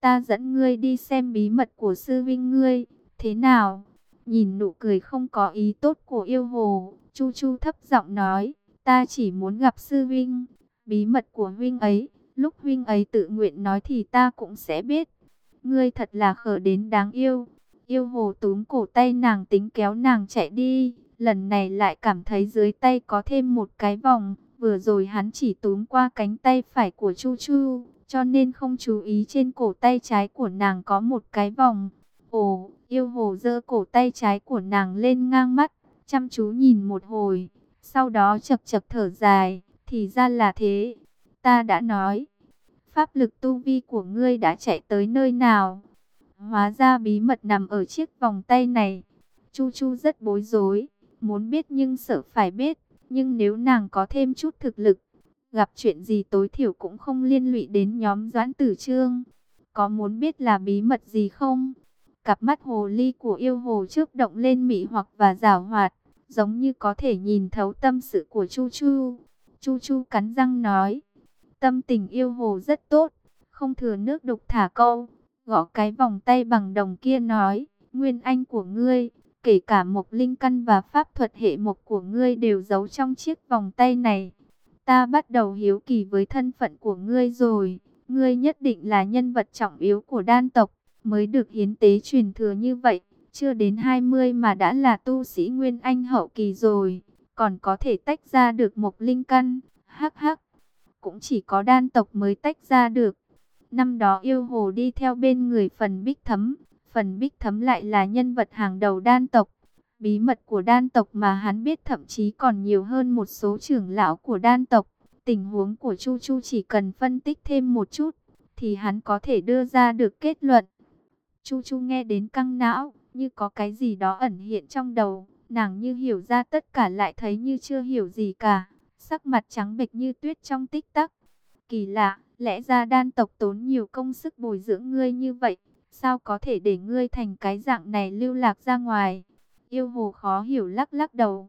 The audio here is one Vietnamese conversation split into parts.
ta dẫn ngươi đi xem bí mật của sư vinh ngươi, thế nào? Nhìn nụ cười không có ý tốt của yêu hồ, Chu Chu thấp giọng nói, ta chỉ muốn gặp sư vinh, bí mật của huynh ấy, lúc huynh ấy tự nguyện nói thì ta cũng sẽ biết. Ngươi thật là khờ đến đáng yêu. Yêu hồ túm cổ tay nàng tính kéo nàng chạy đi, lần này lại cảm thấy dưới tay có thêm một cái vòng, vừa rồi hắn chỉ túm qua cánh tay phải của Chu Chu, cho nên không chú ý trên cổ tay trái của nàng có một cái vòng. Ồ, yêu hồ giơ cổ tay trái của nàng lên ngang mắt, chăm chú nhìn một hồi, sau đó chật chật thở dài, thì ra là thế. Ta đã nói, pháp lực tu vi của ngươi đã chạy tới nơi nào? Hóa ra bí mật nằm ở chiếc vòng tay này. Chu Chu rất bối rối, muốn biết nhưng sợ phải biết. Nhưng nếu nàng có thêm chút thực lực, gặp chuyện gì tối thiểu cũng không liên lụy đến nhóm Doãn Tử Trương. Có muốn biết là bí mật gì không? Cặp mắt hồ ly của yêu hồ trước động lên mị hoặc và rào hoạt, giống như có thể nhìn thấu tâm sự của Chu Chu. Chu Chu cắn răng nói, tâm tình yêu hồ rất tốt, không thừa nước đục thả câu, gõ cái vòng tay bằng đồng kia nói, nguyên anh của ngươi, kể cả một linh căn và pháp thuật hệ mộc của ngươi đều giấu trong chiếc vòng tay này. Ta bắt đầu hiếu kỳ với thân phận của ngươi rồi, ngươi nhất định là nhân vật trọng yếu của đan tộc, mới được hiến tế truyền thừa như vậy, chưa đến 20 mà đã là tu sĩ nguyên anh hậu kỳ rồi, còn có thể tách ra được một linh căn, hắc hắc, cũng chỉ có đan tộc mới tách ra được. Năm đó yêu hồ đi theo bên người phần bích thấm, phần bích thấm lại là nhân vật hàng đầu đan tộc. Bí mật của đan tộc mà hắn biết thậm chí còn nhiều hơn một số trưởng lão của đan tộc. Tình huống của Chu Chu chỉ cần phân tích thêm một chút, thì hắn có thể đưa ra được kết luận. Chu Chu nghe đến căng não, như có cái gì đó ẩn hiện trong đầu. Nàng như hiểu ra tất cả lại thấy như chưa hiểu gì cả. Sắc mặt trắng bệch như tuyết trong tích tắc. Kỳ lạ, lẽ ra đan tộc tốn nhiều công sức bồi dưỡng ngươi như vậy. Sao có thể để ngươi thành cái dạng này lưu lạc ra ngoài? Yêu hồ khó hiểu lắc lắc đầu.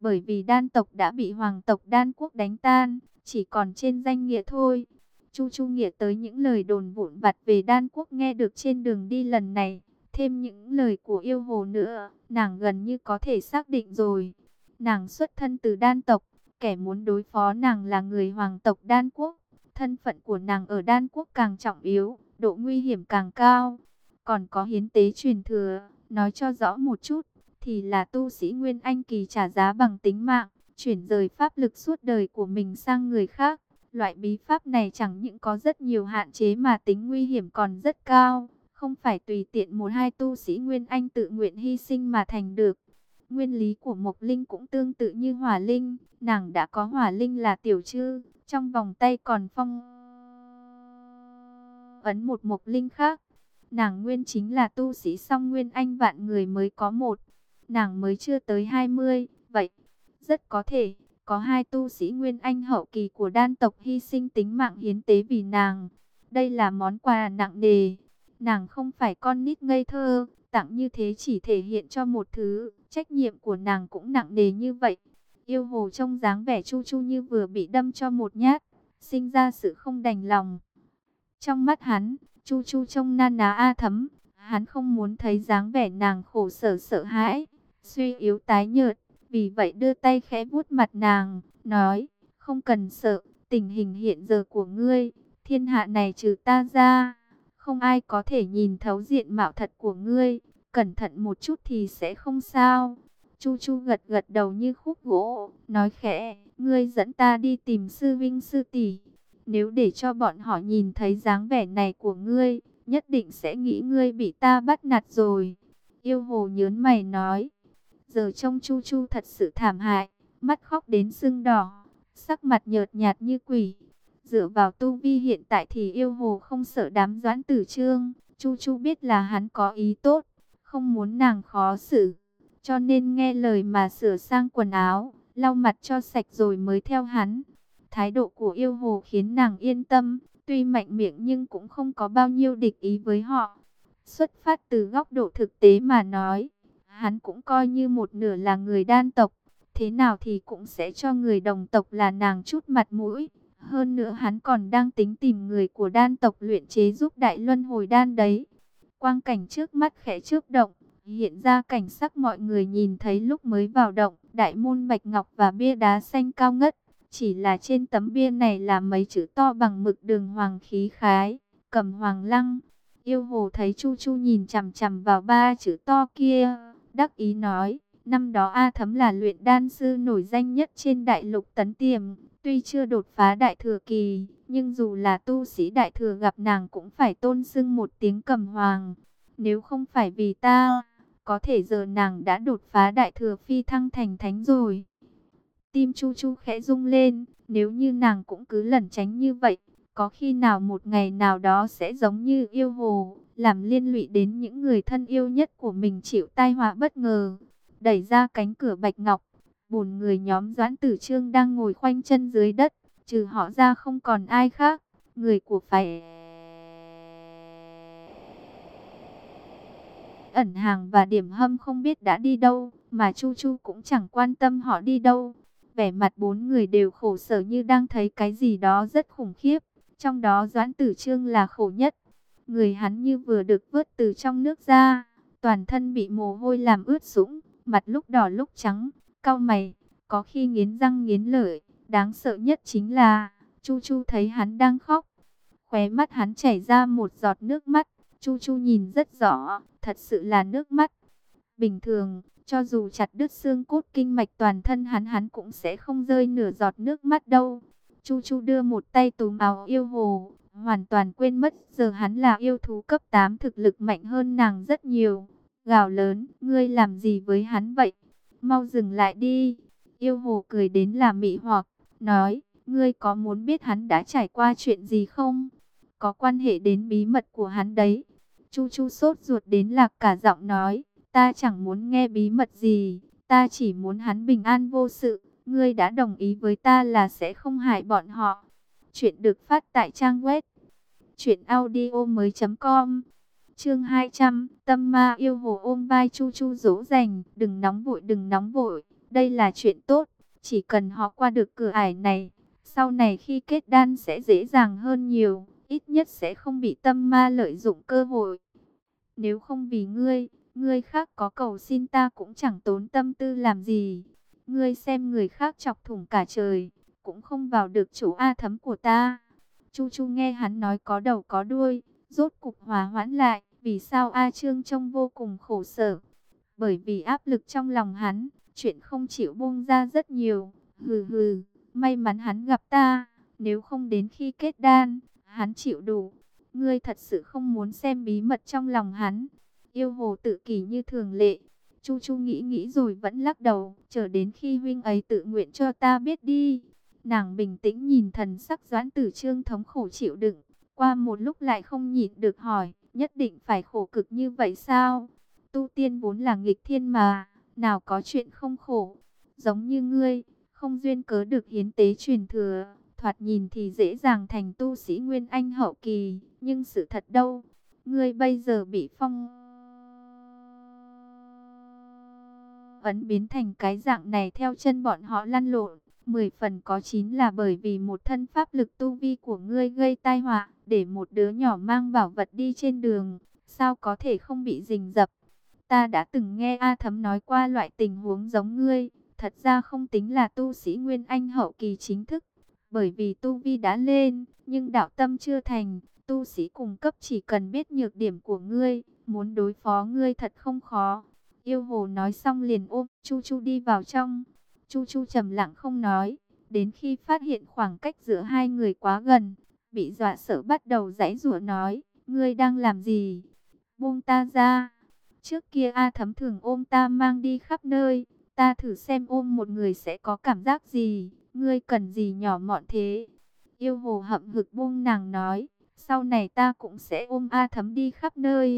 Bởi vì đan tộc đã bị hoàng tộc đan quốc đánh tan, chỉ còn trên danh nghĩa thôi. Chu Chu nghĩa tới những lời đồn vụn vặt về đan quốc nghe được trên đường đi lần này. Thêm những lời của yêu hồ nữa, nàng gần như có thể xác định rồi. Nàng xuất thân từ đan tộc, kẻ muốn đối phó nàng là người hoàng tộc đan quốc. Thân phận của nàng ở đan quốc càng trọng yếu, độ nguy hiểm càng cao. Còn có hiến tế truyền thừa, nói cho rõ một chút, thì là tu sĩ Nguyên Anh kỳ trả giá bằng tính mạng, chuyển rời pháp lực suốt đời của mình sang người khác. Loại bí pháp này chẳng những có rất nhiều hạn chế mà tính nguy hiểm còn rất cao, không phải tùy tiện một hai tu sĩ Nguyên Anh tự nguyện hy sinh mà thành được. Nguyên lý của Mộc Linh cũng tương tự như Hỏa Linh, nàng đã có Hỏa Linh là tiểu trư, trong vòng tay còn phong ấn một Mộc Linh khác. Nàng nguyên chính là tu sĩ song Nguyên Anh vạn người mới có một, nàng mới chưa tới 20, vậy rất có thể có hai tu sĩ Nguyên Anh hậu kỳ của đan tộc hy sinh tính mạng hiến tế vì nàng. Đây là món quà nặng nề. Nàng không phải con nít ngây thơ, tặng như thế chỉ thể hiện cho một thứ, trách nhiệm của nàng cũng nặng nề như vậy. Yêu hồ trông dáng vẻ chu chu như vừa bị đâm cho một nhát, sinh ra sự không đành lòng. Trong mắt hắn, chu chu trông na ná a thấm, hắn không muốn thấy dáng vẻ nàng khổ sở sợ hãi, suy yếu tái nhợt, vì vậy đưa tay khẽ vuốt mặt nàng, nói, không cần sợ, tình hình hiện giờ của ngươi, thiên hạ này trừ ta ra, không ai có thể nhìn thấu diện mạo thật của ngươi, cẩn thận một chút thì sẽ không sao. Chu Chu gật gật đầu như khúc gỗ, nói khẽ, ngươi dẫn ta đi tìm sư vinh sư tỷ. Nếu để cho bọn họ nhìn thấy dáng vẻ này của ngươi, nhất định sẽ nghĩ ngươi bị ta bắt nạt rồi. Yêu hồ nhớn mày nói, giờ trông Chu Chu thật sự thảm hại, mắt khóc đến sưng đỏ, sắc mặt nhợt nhạt như quỷ. Dựa vào tu vi hiện tại thì yêu hồ không sợ đám doãn tử trương, Chu Chu biết là hắn có ý tốt, không muốn nàng khó xử, cho nên nghe lời mà sửa sang quần áo, lau mặt cho sạch rồi mới theo hắn. Thái độ của yêu hồ khiến nàng yên tâm, tuy mạnh miệng nhưng cũng không có bao nhiêu địch ý với họ. Xuất phát từ góc độ thực tế mà nói, hắn cũng coi như một nửa là người đan tộc, thế nào thì cũng sẽ cho người đồng tộc là nàng chút mặt mũi. Hơn nữa hắn còn đang tính tìm người của đan tộc luyện chế giúp đại luân hồi đan đấy. Quang cảnh trước mắt khẽ trước động, hiện ra cảnh sắc mọi người nhìn thấy lúc mới vào động, đại môn bạch ngọc và bia đá xanh cao ngất. Chỉ là trên tấm bia này là mấy chữ to bằng mực đường hoàng khí khái, cầm hoàng lăng. Yêu hồ thấy Chu Chu nhìn chằm chằm vào ba chữ to kia, đắc ý nói, năm đó A Thấm là luyện đan sư nổi danh nhất trên đại lục tấn tiềm, tuy chưa đột phá đại thừa kỳ, nhưng dù là tu sĩ đại thừa gặp nàng cũng phải tôn xưng một tiếng cầm hoàng. Nếu không phải vì ta, có thể giờ nàng đã đột phá đại thừa phi thăng thành thánh rồi. Tim Chu Chu khẽ rung lên, nếu như nàng cũng cứ lẩn tránh như vậy, có khi nào một ngày nào đó sẽ giống như yêu hồ, làm liên lụy đến những người thân yêu nhất của mình chịu tai họa bất ngờ. Đẩy ra cánh cửa bạch ngọc, bùn người nhóm Doãn Tử Trương đang ngồi khoanh chân dưới đất, trừ họ ra không còn ai khác, người của phải ẩn hàng và điểm hâm không biết đã đi đâu, mà Chu Chu cũng chẳng quan tâm họ đi đâu. Vẻ mặt bốn người đều khổ sở như đang thấy cái gì đó rất khủng khiếp. Trong đó Doãn Tử Trương là khổ nhất. Người hắn như vừa được vớt từ trong nước ra. Toàn thân bị mồ hôi làm ướt sũng. Mặt lúc đỏ lúc trắng. Cau mày. Có khi nghiến răng nghiến lợi. Đáng sợ nhất chính là. Chu Chu thấy hắn đang khóc. Khóe mắt hắn chảy ra một giọt nước mắt. Chu Chu nhìn rất rõ. Thật sự là nước mắt. Bình thường, cho dù chặt đứt xương cốt kinh mạch toàn thân hắn hắn cũng sẽ không rơi nửa giọt nước mắt đâu. Chu Chu đưa một tay túm áo yêu hồ, hoàn toàn quên mất giờ hắn là yêu thú cấp 8 thực lực mạnh hơn nàng rất nhiều. Gào lớn, ngươi làm gì với hắn vậy? Mau dừng lại đi. Yêu hồ cười đến là mị hoặc, nói, ngươi có muốn biết hắn đã trải qua chuyện gì không? Có quan hệ đến bí mật của hắn đấy. Chu Chu sốt ruột đến lạc cả giọng nói, ta chẳng muốn nghe bí mật gì, ta chỉ muốn hắn bình an vô sự. Ngươi đã đồng ý với ta là sẽ không hại bọn họ. Chuyện được phát tại trang web truyệnaudiomoi.com. Chương 200, Tâm Ma yêu hồ ôm vai Chu Chu dỗ dành, đừng nóng vội, đừng nóng vội, đây là chuyện tốt, chỉ cần họ qua được cửa ải này, sau này khi kết đan sẽ dễ dàng hơn nhiều, ít nhất sẽ không bị tâm ma lợi dụng cơ hội. Nếu không vì ngươi, ngươi khác có cầu xin ta cũng chẳng tốn tâm tư làm gì. Ngươi xem người khác chọc thủng cả trời, cũng không vào được chỗ A thấm của ta. Chu Chu nghe hắn nói có đầu có đuôi, rốt cục hòa hoãn lại. Vì sao A Trương trông vô cùng khổ sở? Bởi vì áp lực trong lòng hắn, chuyện không chịu buông ra rất nhiều. Hừ hừ, may mắn hắn gặp ta, nếu không đến khi kết đan, hắn chịu đủ. Ngươi thật sự không muốn xem bí mật trong lòng hắn. Yêu hồ tự kỷ như thường lệ, Chu Chu nghĩ nghĩ rồi vẫn lắc đầu, chờ đến khi huynh ấy tự nguyện cho ta biết đi. Nàng bình tĩnh nhìn thần sắc doãn tử trương thống khổ chịu đựng, qua một lúc lại không nhịn được hỏi, nhất định phải khổ cực như vậy sao? Tu tiên vốn là nghịch thiên mà, nào có chuyện không khổ, giống như ngươi, không duyên cớ được hiến tế truyền thừa, thoạt nhìn thì dễ dàng thành tu sĩ nguyên anh hậu kỳ, nhưng sự thật đâu, ngươi bây giờ bị phong ấn biến thành cái dạng này theo chân bọn họ lăn lộn. Mười phần có chín là bởi vì một thân pháp lực tu vi của ngươi gây tai họa, để một đứa nhỏ mang bảo vật đi trên đường, sao có thể không bị rình dập. Ta đã từng nghe A Thấm nói qua loại tình huống giống ngươi, thật ra không tính là tu sĩ Nguyên Anh hậu kỳ chính thức, bởi vì tu vi đã lên, nhưng đạo tâm chưa thành, tu sĩ cùng cấp chỉ cần biết nhược điểm của ngươi, muốn đối phó ngươi thật không khó. Yêu hồ nói xong liền ôm Chu Chu đi vào trong. Chu Chu trầm lặng không nói. Đến khi phát hiện khoảng cách giữa hai người quá gần, bị dọa sợ bắt đầu giãy giụa nói, ngươi đang làm gì? Buông ta ra. Trước kia A thấm thường ôm ta mang đi khắp nơi, ta thử xem ôm một người sẽ có cảm giác gì, ngươi cần gì nhỏ mọn thế? Yêu hồ hậm hực buông nàng nói, sau này ta cũng sẽ ôm A thấm đi khắp nơi.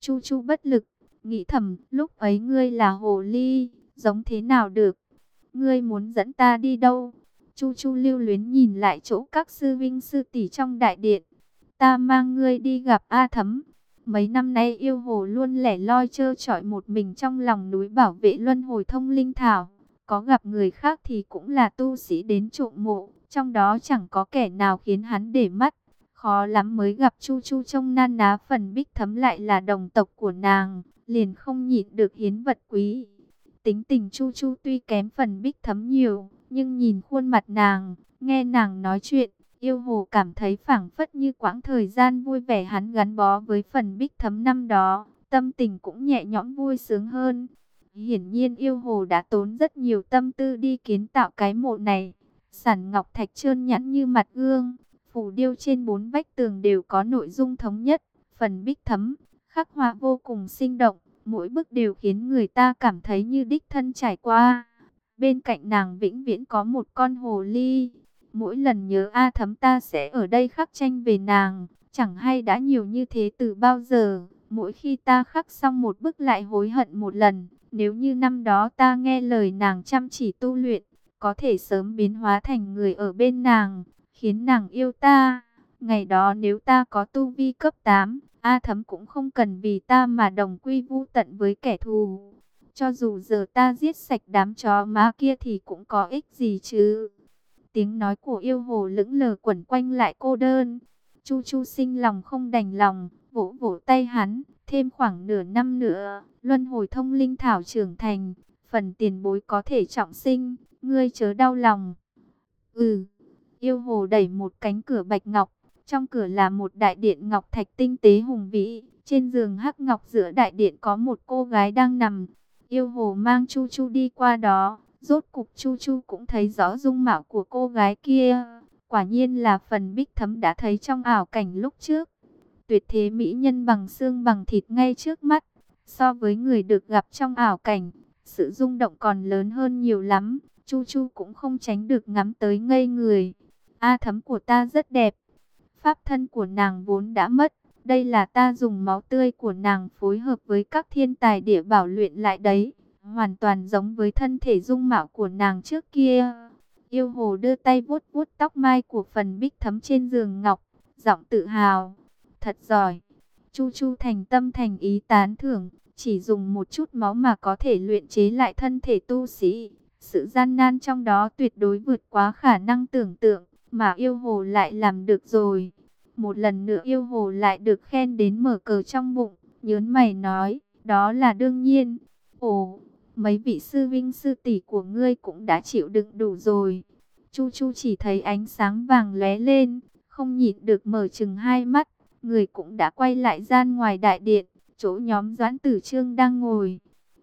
Chu Chu bất lực, nghĩ thầm, lúc ấy ngươi là hồ ly, giống thế nào được? Ngươi muốn dẫn ta đi đâu? Chu Chu lưu luyến nhìn lại chỗ các sư vinh sư tỷ trong đại điện. Ta mang ngươi đi gặp A Thấm. Mấy năm nay yêu hồ luôn lẻ loi trơ trọi một mình trong lòng núi bảo vệ luân hồi thông linh thảo. có gặp người khác thì cũng là tu sĩ đến trộm mộ, trong đó chẳng có kẻ nào khiến hắn để mắt. Khó lắm mới gặp Chu Chu trong nan ná phần bích thấm lại là đồng tộc của nàng, liền không nhịn được hiến vật quý. Tính tình Chu Chu tuy kém phần bích thấm nhiều, nhưng nhìn khuôn mặt nàng, nghe nàng nói chuyện, yêu hồ cảm thấy phảng phất như quãng thời gian vui vẻ hắn gắn bó với phần bích thấm năm đó, tâm tình cũng nhẹ nhõm vui sướng hơn. Hiển nhiên yêu hồ đã tốn rất nhiều tâm tư đi kiến tạo cái mộ này. Sản ngọc thạch trơn nhẵn như mặt gương, phủ điêu trên bốn vách tường đều có nội dung thống nhất, phần bích thấm, khắc họa vô cùng sinh động, mỗi bức đều khiến người ta cảm thấy như đích thân trải qua. Bên cạnh nàng vĩnh viễn có một con hồ ly, mỗi lần nhớ A thấm ta sẽ ở đây khắc tranh về nàng, chẳng hay đã nhiều như thế từ bao giờ, mỗi khi ta khắc xong một bức lại hối hận một lần, nếu như năm đó ta nghe lời nàng chăm chỉ tu luyện, có thể sớm biến hóa thành người ở bên nàng, khiến nàng yêu ta. Ngày đó nếu ta có tu vi cấp 8, A thấm cũng không cần vì ta mà đồng quy vu tận với kẻ thù. Cho dù giờ ta giết sạch đám chó má kia thì cũng có ích gì chứ. Tiếng nói của yêu hồ lững lờ quẩn quanh lại cô đơn. Chu Chu sinh lòng không đành lòng, vỗ vỗ tay hắn, thêm khoảng nửa năm nữa, luân hồi thông linh thảo trưởng thành, phần tiền bối có thể trọng sinh, ngươi chớ đau lòng. Ừ, yêu hồ đẩy một cánh cửa bạch ngọc, trong cửa là một đại điện ngọc thạch tinh tế hùng vĩ, trên giường hắc ngọc giữa đại điện có một cô gái đang nằm. Yêu hồ mang Chu Chu đi qua đó, rốt cục Chu Chu cũng thấy rõ dung mạo của cô gái kia. Quả nhiên là phần bích thấm đã thấy trong ảo cảnh lúc trước. Tuyệt thế mỹ nhân bằng xương bằng thịt ngay trước mắt. So với người được gặp trong ảo cảnh, sự rung động còn lớn hơn nhiều lắm. Chu Chu cũng không tránh được ngắm tới ngây người. A thấm của ta rất đẹp. Pháp thân của nàng vốn đã mất. Đây là ta dùng máu tươi của nàng phối hợp với các thiên tài địa bảo luyện lại đấy. Hoàn toàn giống với thân thể dung mạo của nàng trước kia. Yêu hồ đưa tay vuốt vuốt tóc mai của phần bích thấm trên giường ngọc. Giọng tự hào. Thật giỏi. Chu Chu thành tâm thành ý tán thưởng. Chỉ dùng một chút máu mà có thể luyện chế lại thân thể tu sĩ. Sự gian nan trong đó tuyệt đối vượt quá khả năng tưởng tượng. Mà yêu hồ lại làm được rồi. Một lần nữa yêu hồ lại được khen đến mở cờ trong bụng. Nhớn mày nói, đó là đương nhiên. Ồ, mấy vị sư vinh sư tỷ của ngươi cũng đã chịu đựng đủ rồi. Chu Chu chỉ thấy ánh sáng vàng lóe lên, không nhịn được mở chừng hai mắt. Người cũng đã quay lại gian ngoài đại điện, chỗ nhóm Doãn Tử Trương đang ngồi.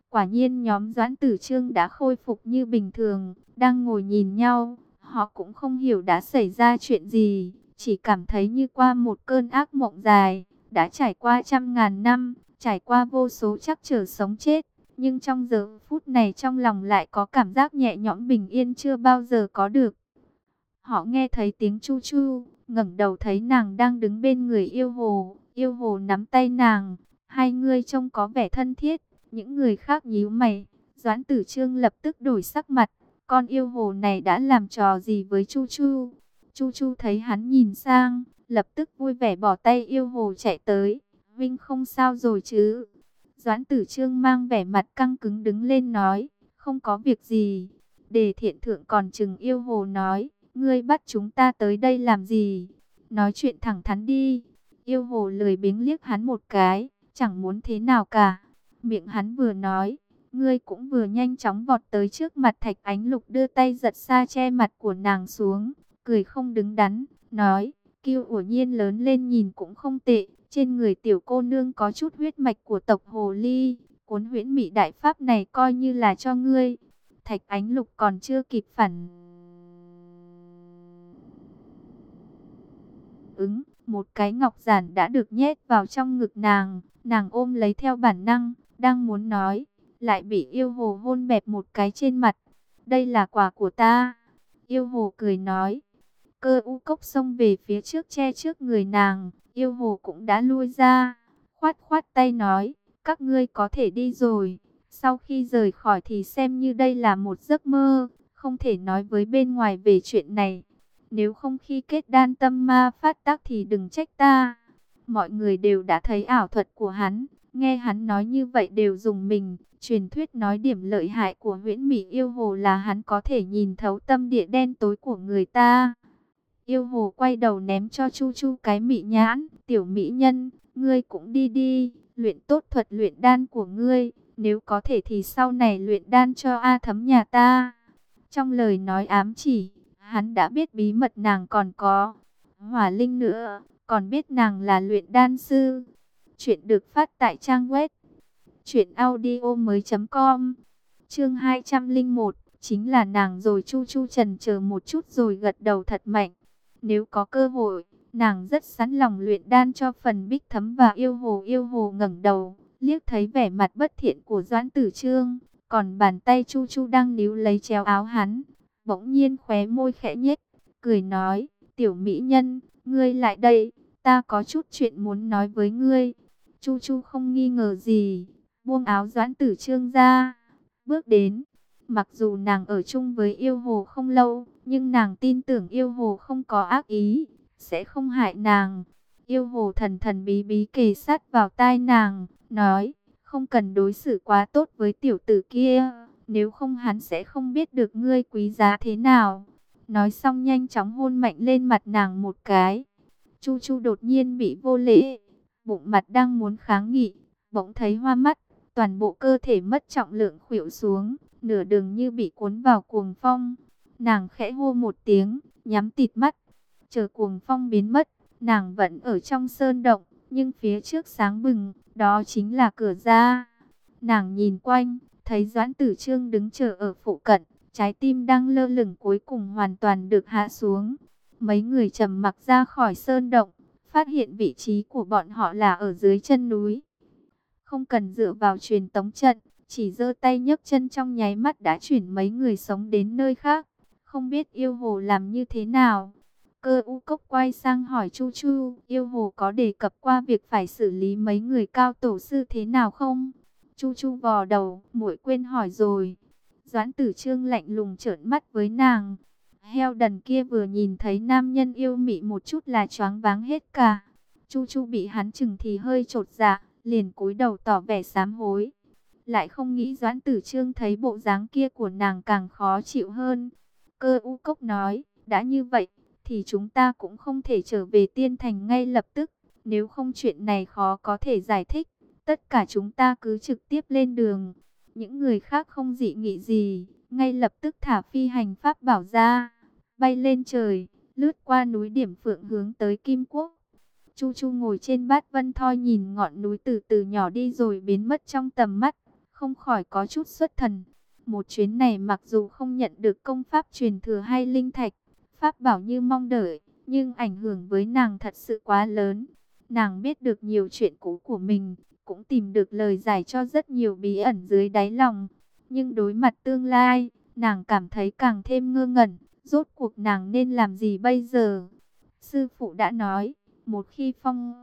Quả nhiên nhóm Doãn Tử Trương đã khôi phục như bình thường, đang ngồi nhìn nhau. Họ cũng không hiểu đã xảy ra chuyện gì, chỉ cảm thấy như qua một cơn ác mộng dài, đã trải qua trăm ngàn năm, trải qua vô số chắc trở sống chết. Nhưng trong giờ phút này trong lòng lại có cảm giác nhẹ nhõm bình yên chưa bao giờ có được. Họ nghe thấy tiếng chu chu, ngẩng đầu thấy nàng đang đứng bên người yêu hồ, yêu hồ nắm tay nàng, hai người trông có vẻ thân thiết, những người khác nhíu mày, Doãn Tử Trương lập tức đổi sắc mặt, con yêu hồ này đã làm trò gì với Chu Chu? Chu Chu thấy hắn nhìn sang, lập tức vui vẻ bỏ tay yêu hồ chạy tới, Vinh không sao rồi chứ? Doãn Tử Trương mang vẻ mặt căng cứng đứng lên nói, không có việc gì. Đề thiện thượng còn chừng yêu hồ nói, ngươi bắt chúng ta tới đây làm gì? Nói chuyện thẳng thắn đi. Yêu hồ lười biếng liếc hắn một cái, chẳng muốn thế nào cả. Miệng hắn vừa nói, ngươi cũng vừa nhanh chóng vọt tới trước mặt thạch ánh lục đưa tay giật xa che mặt của nàng xuống, cười không đứng đắn, nói, kiêu ủa nhiên lớn lên nhìn cũng không tệ, trên người tiểu cô nương có chút huyết mạch của tộc Hồ Ly, cuốn huyễn mỹ đại pháp này coi như là cho ngươi. Thạch ánh lục còn chưa kịp phản ứng, một cái ngọc giản đã được nhét vào trong ngực nàng, nàng ôm lấy theo bản năng, đang muốn nói, lại bị yêu hồ hôn bẹp một cái trên mặt. Đây là quà của ta. Yêu hồ cười nói, cơ u cốc xông về phía trước che trước người nàng, yêu hồ cũng đã lui ra, khoát khoát tay nói, các ngươi có thể đi rồi. Sau khi rời khỏi thì xem như đây là một giấc mơ, không thể nói với bên ngoài về chuyện này. Nếu không khi kết đan tâm ma phát tác thì đừng trách ta. Mọi người đều đã thấy ảo thuật của hắn, nghe hắn nói như vậy đều dùng mình, Truyền thuyết nói điểm lợi hại của huyễn mỹ yêu hồ là hắn có thể nhìn thấu tâm địa đen tối của người ta. Yêu hồ quay đầu ném cho Chu Chu cái mỹ nhãn, tiểu mỹ nhân, ngươi cũng đi đi, luyện tốt thuật luyện đan của ngươi, nếu có thể thì sau này luyện đan cho A thấm nhà ta. Trong lời nói ám chỉ, hắn đã biết bí mật nàng còn có. Hỏa linh nữa, còn biết nàng là luyện đan sư. Chuyện được phát tại trang web truyệnaudiomoi.com. Chương 201, chính là nàng rồi Chu Chu trần chờ một chút rồi gật đầu thật mạnh. Nếu có cơ hội, nàng rất sẵn lòng luyện đan cho phần Bích Thấm và Yêu Hồ. Yêu Hồ ngẩng đầu, liếc thấy vẻ mặt bất thiện của Doãn Tử Trương, còn bàn tay Chu Chu đang níu lấy chéo áo hắn, bỗng nhiên khóe môi khẽ nhếch, cười nói: "Tiểu mỹ nhân, ngươi lại đây, ta có chút chuyện muốn nói với ngươi." Chu Chu không nghi ngờ gì, buông áo Doãn Tử Trương ra, bước đến. Mặc dù nàng ở chung với yêu hồ không lâu, nhưng nàng tin tưởng yêu hồ không có ác ý, sẽ không hại nàng. Yêu hồ thần thần bí bí kề sát vào tai nàng, nói, không cần đối xử quá tốt với tiểu tử kia, nếu không hắn sẽ không biết được ngươi quý giá thế nào. Nói xong nhanh chóng hôn mạnh lên mặt nàng một cái. Chu Chu đột nhiên bị vô lễ, bụng mặt đang muốn kháng nghị, bỗng thấy hoa mắt, toàn bộ cơ thể mất trọng lượng khuỵu xuống, nửa đường như bị cuốn vào cuồng phong. Nàng khẽ hô một tiếng, nhắm tịt mắt, chờ cuồng phong biến mất, nàng vẫn ở trong sơn động, nhưng phía trước sáng bừng, đó chính là cửa ra. Nàng nhìn quanh, thấy Doãn Tử Trương đứng chờ ở phụ cận, trái tim đang lơ lửng cuối cùng hoàn toàn được hạ xuống. Mấy người trầm mặc ra khỏi sơn động, phát hiện vị trí của bọn họ là ở dưới chân núi. Không cần dựa vào truyền tống trận, chỉ giơ tay nhấc chân trong nháy mắt đã chuyển mấy người sống đến nơi khác. Không biết yêu hồ làm như thế nào. Cơ u cốc quay sang hỏi Chu Chu, yêu hồ có đề cập qua việc phải xử lý mấy người cao tổ sư thế nào không? Chu Chu vò đầu, muội quên hỏi rồi. Doãn tử trương lạnh lùng trợn mắt với nàng. Heo đần kia vừa nhìn thấy nam nhân yêu mị một chút là choáng váng hết cả. Chu Chu bị hắn chừng thì hơi trột dạ, liền cúi đầu tỏ vẻ sám hối. Lại không nghĩ Doãn Tử Trương thấy bộ dáng kia của nàng càng khó chịu hơn. Cơ u cốc nói, đã như vậy, thì chúng ta cũng không thể trở về tiên thành ngay lập tức. Nếu không chuyện này khó có thể giải thích, tất cả chúng ta cứ trực tiếp lên đường. Những người khác không dị nghị gì, ngay lập tức thả phi hành pháp bảo ra, bay lên trời, lướt qua núi điểm phượng hướng tới Kim Quốc. Chu Chu ngồi trên bát vân thoi nhìn ngọn núi từ từ nhỏ đi rồi biến mất trong tầm mắt, không khỏi có chút xuất thần. Một chuyến này mặc dù không nhận được công pháp truyền thừa hay linh thạch, pháp bảo như mong đợi, nhưng ảnh hưởng với nàng thật sự quá lớn. Nàng biết được nhiều chuyện cũ của mình, cũng tìm được lời giải cho rất nhiều bí ẩn dưới đáy lòng. Nhưng đối mặt tương lai, nàng cảm thấy càng thêm ngơ ngẩn, rốt cuộc nàng nên làm gì bây giờ? Sư phụ đã nói, một khi phong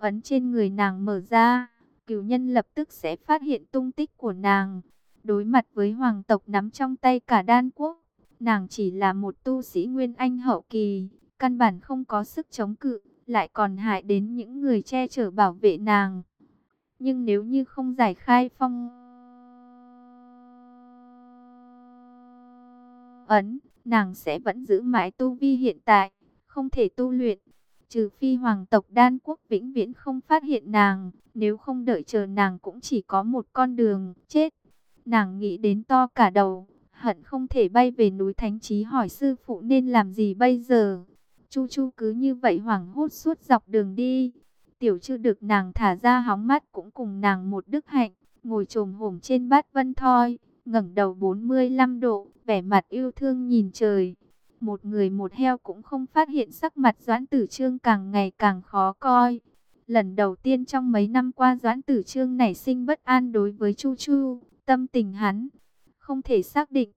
ấn trên người nàng mở ra, cửu nhân lập tức sẽ phát hiện tung tích của nàng. Đối mặt với hoàng tộc nắm trong tay cả đan quốc, nàng chỉ là một tu sĩ nguyên anh hậu kỳ, căn bản không có sức chống cự, lại còn hại đến những người che chở bảo vệ nàng. Nhưng nếu như không giải khai phong ấn, nàng sẽ vẫn giữ mãi tu vi hiện tại, không thể tu luyện. Trừ phi hoàng tộc đan quốc vĩnh viễn không phát hiện nàng, nếu không đợi chờ nàng cũng chỉ có một con đường, chết. Nàng nghĩ đến to cả đầu, hận không thể bay về núi Thánh Trí hỏi sư phụ nên làm gì bây giờ. Chu Chu cứ như vậy hoảng hốt suốt dọc đường đi. Tiểu chư được nàng thả ra hóng mắt cũng cùng nàng một đức hạnh, ngồi trồm hổm trên bát vân thoi, ngẩng đầu 45 độ, vẻ mặt yêu thương nhìn trời. Một người một heo cũng không phát hiện sắc mặt Doãn Tử Trương càng ngày càng khó coi. Lần đầu tiên trong mấy năm qua Doãn Tử Trương nảy sinh bất an đối với Chu Chu, tâm tình hắn không thể xác định.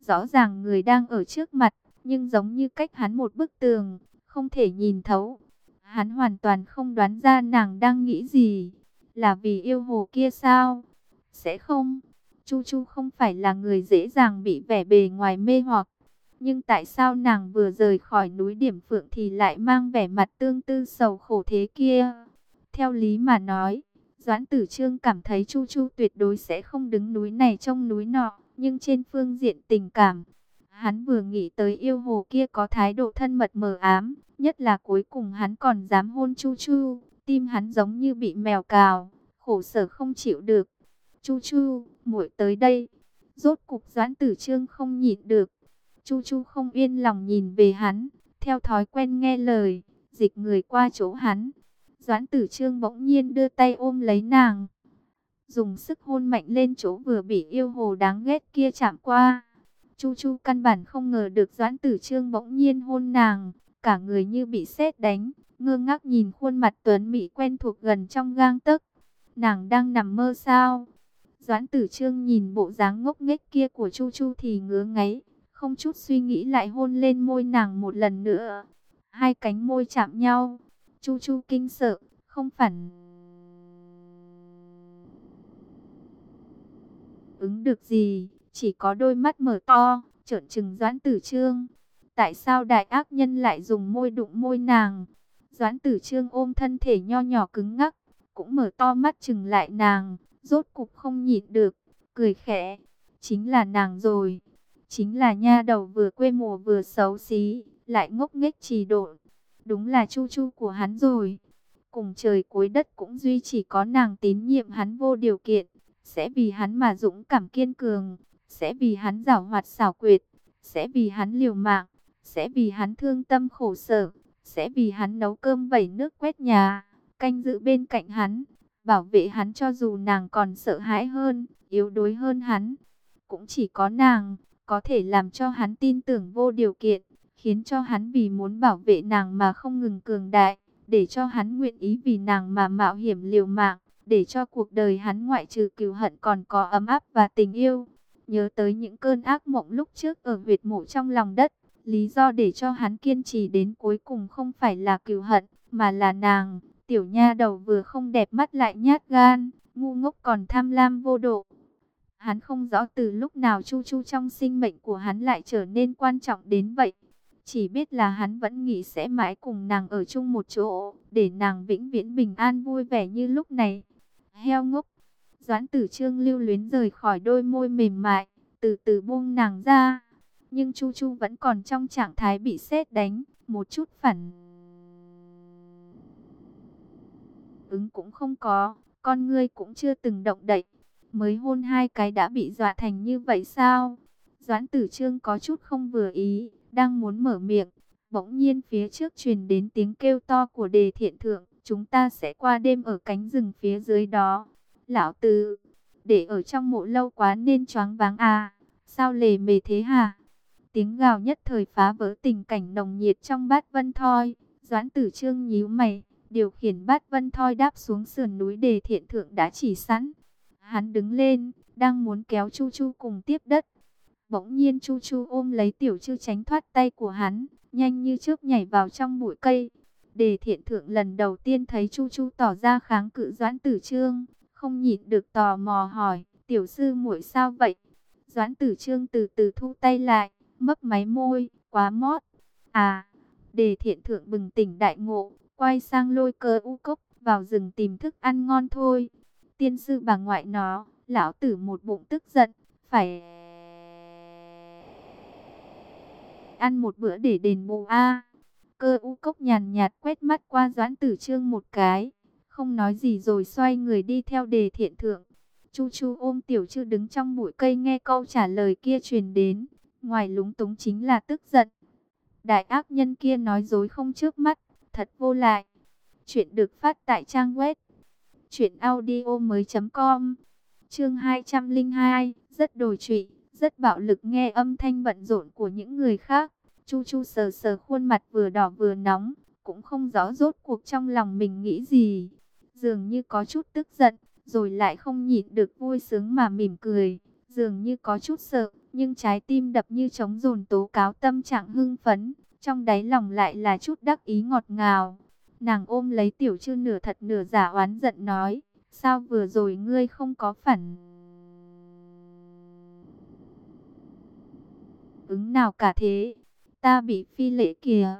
Rõ ràng người đang ở trước mặt, nhưng giống như cách hắn một bức tường, không thể nhìn thấu. Hắn hoàn toàn không đoán ra nàng đang nghĩ gì, là vì yêu hồ kia sao? Sẽ không, Chu Chu không phải là người dễ dàng bị vẻ bề ngoài mê hoặc. Nhưng tại sao nàng vừa rời khỏi núi Điểm Phượng thì lại mang vẻ mặt tương tư sầu khổ thế kia? Theo lý mà nói, Doãn Tử Trương cảm thấy Chu Chu tuyệt đối sẽ không đứng núi này trong núi nọ, nhưng trên phương diện tình cảm, hắn vừa nghĩ tới yêu hồ kia có thái độ thân mật mờ ám, nhất là cuối cùng hắn còn dám hôn Chu Chu, tim hắn giống như bị mèo cào, khổ sở không chịu được. Chu Chu, muội tới đây. Rốt cục Doãn Tử Trương không nhịn được. Chu Chu không yên lòng nhìn về hắn, theo thói quen nghe lời, dịch người qua chỗ hắn. Doãn Tử Trương bỗng nhiên đưa tay ôm lấy nàng, dùng sức hôn mạnh lên chỗ vừa bị yêu hồ đáng ghét kia chạm qua. Chu Chu căn bản không ngờ được Doãn Tử Trương bỗng nhiên hôn nàng, cả người như bị sét đánh, ngơ ngác nhìn khuôn mặt tuấn mỹ quen thuộc gần trong gang tấc. Nàng đang nằm mơ sao? Doãn Tử Trương nhìn bộ dáng ngốc nghếch kia của Chu Chu thì ngứa ngáy, không chút suy nghĩ lại hôn lên môi nàng một lần nữa. Hai cánh môi chạm nhau, Chu Chu kinh sợ, không phản ứng được gì, chỉ có đôi mắt mở to, trợn trừng Doãn Tử Trương. Tại sao đại ác nhân lại dùng môi đụng môi nàng? Doãn Tử Trương ôm thân thể nho nhỏ cứng ngắc, cũng mở to mắt chừng lại nàng, rốt cục không nhịn được, cười khẽ. Chính là nàng rồi, chính là nha đầu vừa quê mùa vừa xấu xí, lại ngốc nghếch trì độ. Đúng là chu chu của hắn rồi. Cùng trời cuối đất cũng duy chỉ có nàng tín nhiệm hắn vô điều kiện, sẽ vì hắn mà dũng cảm kiên cường, sẽ vì hắn giảo hoạt xảo quyệt, sẽ vì hắn liều mạng, sẽ vì hắn thương tâm khổ sở, sẽ vì hắn nấu cơm vẩy nước quét nhà, canh giữ bên cạnh hắn, bảo vệ hắn cho dù nàng còn sợ hãi hơn, yếu đuối hơn hắn. Cũng chỉ có nàng, có thể làm cho hắn tin tưởng vô điều kiện, khiến cho hắn vì muốn bảo vệ nàng mà không ngừng cường đại, để cho hắn nguyện ý vì nàng mà mạo hiểm liều mạng, để cho cuộc đời hắn ngoại trừ cừu hận còn có ấm áp và tình yêu. Nhớ tới những cơn ác mộng lúc trước ở huyệt mộ trong lòng đất, lý do để cho hắn kiên trì đến cuối cùng không phải là cừu hận, mà là nàng. Tiểu nha đầu vừa không đẹp mắt lại nhát gan, ngu ngốc còn tham lam vô độ. Hắn không rõ từ lúc nào Chu Chu trong sinh mệnh của hắn lại trở nên quan trọng đến vậy. Chỉ biết là hắn vẫn nghĩ sẽ mãi cùng nàng ở chung một chỗ, để nàng vĩnh viễn bình an vui vẻ như lúc này. Heo ngốc, Doãn tử trương lưu luyến rời khỏi đôi môi mềm mại, từ từ buông nàng ra. Nhưng Chu Chu vẫn còn trong trạng thái bị sét đánh, một chút phản ứng cũng không có, con ngươi cũng chưa từng động đậy. Mới hôn hai cái đã bị dọa thành như vậy sao? Doãn tử trương có chút không vừa ý, đang muốn mở miệng. Bỗng nhiên phía trước truyền đến tiếng kêu to của đề thiện thượng. Chúng ta sẽ qua đêm ở cánh rừng phía dưới đó. Lão tử, để ở trong mộ lâu quá nên choáng váng à. Sao lề mề thế hả? Tiếng gào nhất thời phá vỡ tình cảnh nồng nhiệt trong bát vân thoi. Doãn tử trương nhíu mày, điều khiển bát vân thoi đáp xuống sườn núi để thiện thượng đã chỉ sẵn. Hắn đứng lên, đang muốn kéo Chu Chu cùng tiếp đất. Bỗng nhiên Chu Chu ôm lấy tiểu chư tránh thoát tay của hắn, nhanh như chớp nhảy vào trong bụi cây. Đề thiện thượng lần đầu tiên thấy Chu Chu tỏ ra kháng cự doãn tử trương, không nhịn được tò mò hỏi, tiểu sư muội sao vậy? Doãn tử trương từ từ thu tay lại, mấp máy môi, quá mót. À, đề thiện thượng bừng tỉnh đại ngộ, quay sang lôi cơ u cốc, vào rừng tìm thức ăn ngon thôi. Tiên sư bà ngoại nó, lão tử một bụng tức giận, phải ăn một bữa để đền bù a. Cơ u cốc nhàn nhạt quét mắt qua doãn tử trương một cái, không nói gì rồi xoay người đi theo đề thiện thượng. Chu chu ôm tiểu chư đứng trong bụi cây nghe câu trả lời kia truyền đến, ngoài lúng túng chính là tức giận. Đại ác nhân kia nói dối không trước mắt, thật vô lại. Chuyện được phát tại trang web truyệnaudiomoi.com. Chương 202, rất đồi trụy, rất bạo lực nghe âm thanh bận rộn của những người khác. Chu Chu sờ sờ khuôn mặt vừa đỏ vừa nóng, cũng không rõ rốt cuộc trong lòng mình nghĩ gì. Dường như có chút tức giận, rồi lại không nhịn được vui sướng mà mỉm cười. Dường như có chút sợ, nhưng trái tim đập như trống dồn tố cáo tâm trạng hưng phấn. Trong đáy lòng lại là chút đắc ý ngọt ngào. Nàng ôm lấy tiểu chư nửa thật nửa giả oán giận nói. Sao vừa rồi ngươi không có phản ứng nào cả thế? Ta bị phi lễ kìa.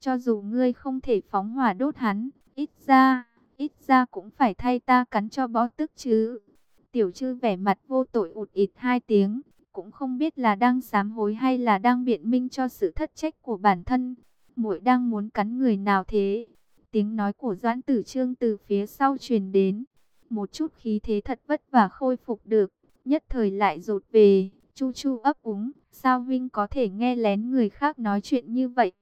Cho dù ngươi không thể phóng hỏa đốt hắn, ít ra, ít ra cũng phải thay ta cắn cho bó tức chứ. Tiểu chư vẻ mặt vô tội ụt ịt hai tiếng, cũng không biết là đang sám hối hay là đang biện minh cho sự thất trách của bản thân. Muội đang muốn cắn người nào thế? Tiếng nói của Doãn Tử Trương từ phía sau truyền đến. Một chút khí thế thật vất vả khôi phục được, nhất thời lại rụt về. Chu Chu ấp úng, sao Vinh có thể nghe lén người khác nói chuyện như vậy?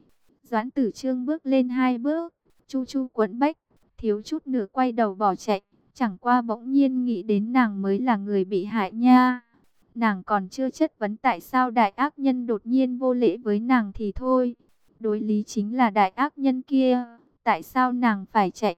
Doãn Tử Trương bước lên hai bước, Chu Chu quấn bách, thiếu chút nữa quay đầu bỏ chạy. Chẳng qua bỗng nhiên nghĩ đến nàng mới là người bị hại nha. Nàng còn chưa chất vấn tại sao đại ác nhân đột nhiên vô lễ với nàng thì thôi. Đối lý chính là đại ác nhân kia. Tại sao nàng phải chạy?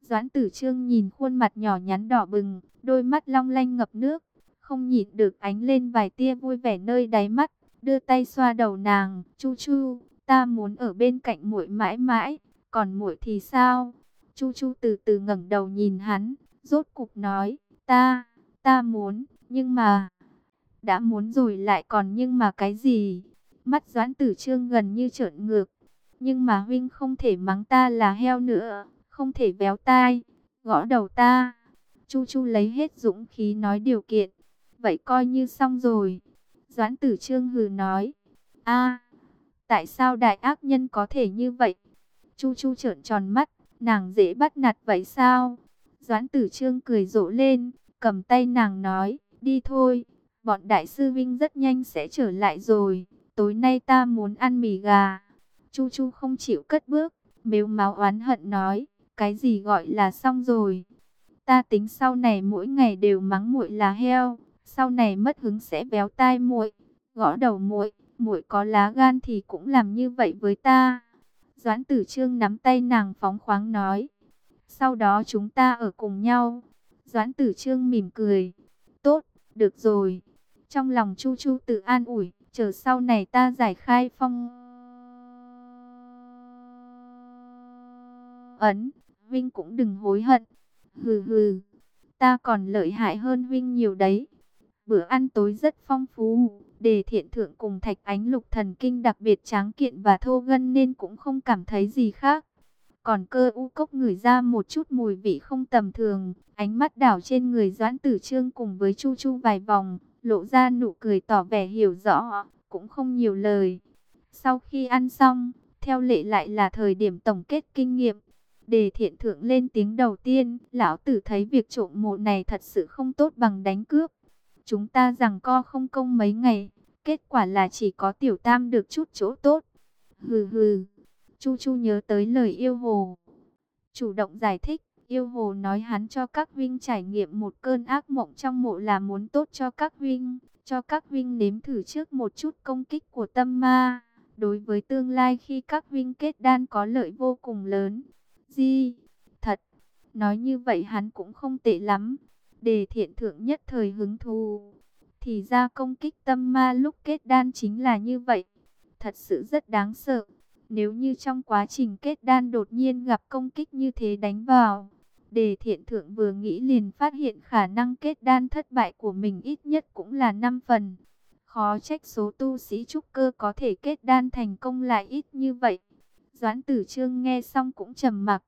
Doãn tử trương nhìn khuôn mặt nhỏ nhắn đỏ bừng, đôi mắt long lanh ngập nước. Không nhịn được ánh lên vài tia vui vẻ nơi đáy mắt. Đưa tay xoa đầu nàng, chu chu, ta muốn ở bên cạnh muội mãi mãi. Còn muội thì sao? Chu chu từ từ ngẩng đầu nhìn hắn, rốt cục nói, ta, ta muốn, nhưng mà, đã muốn rồi lại còn nhưng mà cái gì? Mắt doãn tử trương gần như trợn ngược, nhưng mà huynh không thể mắng ta là heo nữa, không thể béo tai, gõ đầu ta. Chu Chu lấy hết dũng khí nói điều kiện, vậy coi như xong rồi. Doãn tử trương hừ nói, a tại sao đại ác nhân có thể như vậy? Chu Chu trợn tròn mắt, nàng dễ bắt nạt vậy sao? Doãn tử trương cười rộ lên, cầm tay nàng nói, đi thôi, bọn đại sư Vinh rất nhanh sẽ trở lại rồi, tối nay ta muốn ăn mì gà. Chu Chu không chịu cất bước, mếu máu oán hận nói, cái gì gọi là xong rồi. Ta tính sau này mỗi ngày đều mắng muội là heo, sau này mất hứng sẽ béo tai muội, gõ đầu muội, muội có lá gan thì cũng làm như vậy với ta. Doãn Tử Trương nắm tay nàng phóng khoáng nói, sau đó chúng ta ở cùng nhau. Doãn tử trương mỉm cười. Tốt, được rồi. Trong lòng Chu Chu tự an ủi, chờ sau này ta giải khai phong... Ấn, Vinh cũng đừng hối hận. Hừ hừ, ta còn lợi hại hơn Vinh nhiều đấy. Bữa ăn tối rất phong phú, đề thiện thượng cùng thạch ánh lục thần kinh đặc biệt tráng kiện và thô gân nên cũng không cảm thấy gì khác. Còn cơ u cốc ngửi ra một chút mùi vị không tầm thường, ánh mắt đảo trên người Doãn Tử Trương cùng với Chu Chu vài vòng, lộ ra nụ cười tỏ vẻ hiểu rõ, cũng không nhiều lời. Sau khi ăn xong, theo lệ lại là thời điểm tổng kết kinh nghiệm. Đề thiện thượng lên tiếng đầu tiên, lão tử thấy việc trộm mộ này thật sự không tốt bằng đánh cướp. Chúng ta rằng co không công mấy ngày, kết quả là chỉ có tiểu tam được chút chỗ tốt. Hừ hừ. Chu Chu nhớ tới lời yêu hồ. Chủ động giải thích, yêu hồ nói hắn cho các huynh trải nghiệm một cơn ác mộng trong mộ là muốn tốt cho các huynh, cho các huynh nếm thử trước một chút công kích của tâm ma. Đối với tương lai khi các huynh kết đan có lợi vô cùng lớn. Di, thật, nói như vậy hắn cũng không tệ lắm. Đề thiện thượng nhất thời hứng thú. Thì ra công kích tâm ma lúc kết đan chính là như vậy. Thật sự rất đáng sợ. Nếu như trong quá trình kết đan đột nhiên gặp công kích như thế đánh vào, đề thiện thượng vừa nghĩ liền phát hiện khả năng kết đan thất bại của mình ít nhất cũng là 5 phần. Khó trách số tu sĩ trúc cơ có thể kết đan thành công lại ít như vậy. Doãn tử trương nghe xong cũng trầm mặc.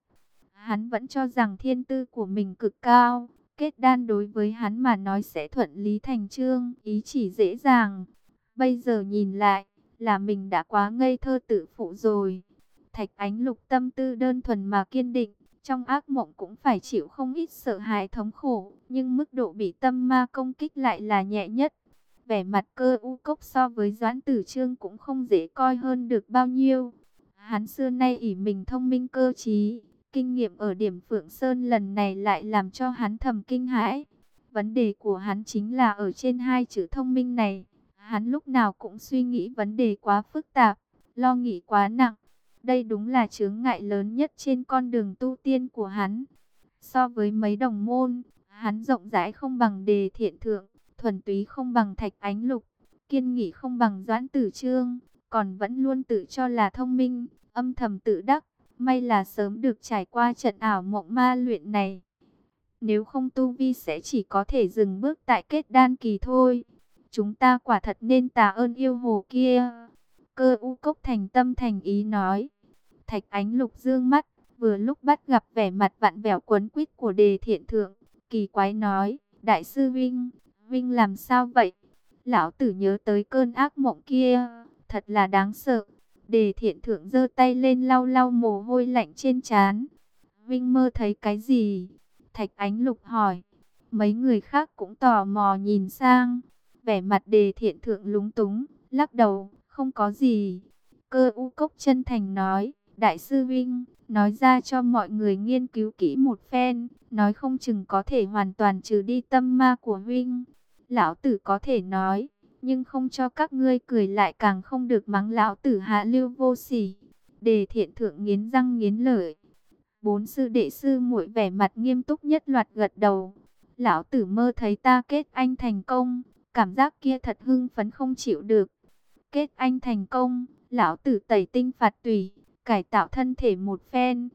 Hắn vẫn cho rằng thiên tư của mình cực cao. Kết đan đối với hắn mà nói sẽ thuận lý thành trương, ý chỉ dễ dàng. Bây giờ nhìn lại, là mình đã quá ngây thơ tự phụ rồi. Thạch ánh lục tâm tư đơn thuần mà kiên định, trong ác mộng cũng phải chịu không ít sợ hãi thống khổ, nhưng mức độ bị tâm ma công kích lại là nhẹ nhất. Vẻ mặt cơ u cốc so với doãn tử trương cũng không dễ coi hơn được bao nhiêu. Hắn xưa nay ỷ mình thông minh cơ trí, kinh nghiệm ở điểm Phượng Sơn lần này lại làm cho hắn thầm kinh hãi. Vấn đề của hắn chính là ở trên hai chữ thông minh này. Hắn lúc nào cũng suy nghĩ vấn đề quá phức tạp, lo nghĩ quá nặng. Đây đúng là chướng ngại lớn nhất trên con đường tu tiên của hắn. So với mấy đồng môn, hắn rộng rãi không bằng đề thiện thượng, thuần túy không bằng thạch ánh lục, kiên nghị không bằng doãn tử trương, còn vẫn luôn tự cho là thông minh, âm thầm tự đắc. May là sớm được trải qua trận ảo mộng ma luyện này. Nếu không tu vi sẽ chỉ có thể dừng bước tại kết đan kỳ thôi. Chúng ta quả thật nên tà ơn yêu hồ kia. Cơ u cốc thành tâm thành ý nói. Thạch ánh lục dương mắt, vừa lúc bắt gặp vẻ mặt vặn vẹo quấn quýt của đề thiện thượng, kỳ quái nói, đại sư Vinh, Vinh làm sao vậy? Lão tử nhớ tới cơn ác mộng kia, thật là đáng sợ. Đề thiện thượng giơ tay lên lau lau mồ hôi lạnh trên trán. Vinh mơ thấy cái gì? Thạch ánh lục hỏi. Mấy người khác cũng tò mò nhìn sang. Vẻ mặt đề thiện thượng lúng túng, lắc đầu, không có gì. Cơ u cốc chân thành nói, đại sư Vinh, nói ra cho mọi người nghiên cứu kỹ một phen, nói không chừng có thể hoàn toàn trừ đi tâm ma của Vinh. Lão tử có thể nói, nhưng không cho các ngươi cười lại càng không được mắng lão tử hạ lưu vô sỉ. Đề thiện thượng nghiến răng nghiến lợi. Bốn sư đệ sư muội vẻ mặt nghiêm túc nhất loạt gật đầu. Lão tử mơ thấy ta kết anh thành công, cảm giác kia thật hưng phấn không chịu được. Kết anh thành công, lão tử tẩy tinh phạt tùy, cải tạo thân thể một phen.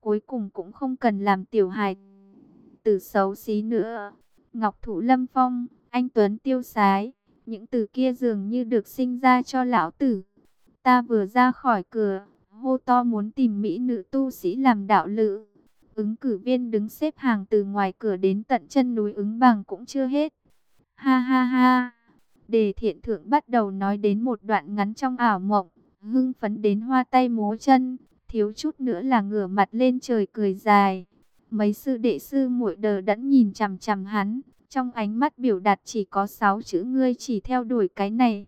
Cuối cùng cũng không cần làm tiểu hài tử xấu xí nữa. Ngọc thụ Lâm Phong, anh Tuấn tiêu sái, những từ kia dường như được sinh ra cho lão tử. Ta vừa ra khỏi cửa, hô to muốn tìm mỹ nữ tu sĩ làm đạo lữ. Ứng cử viên đứng xếp hàng từ ngoài cửa đến tận chân núi ứng bằng cũng chưa hết. Ha ha ha. Đề thiện thượng bắt đầu nói đến một đoạn ngắn trong ảo mộng, hưng phấn đến hoa tay múa chân, thiếu chút nữa là ngửa mặt lên trời cười dài. Mấy sư đệ sư muội đờ đẫn nhìn chằm chằm hắn, trong ánh mắt biểu đạt chỉ có sáu chữ ngươi chỉ theo đuổi cái này.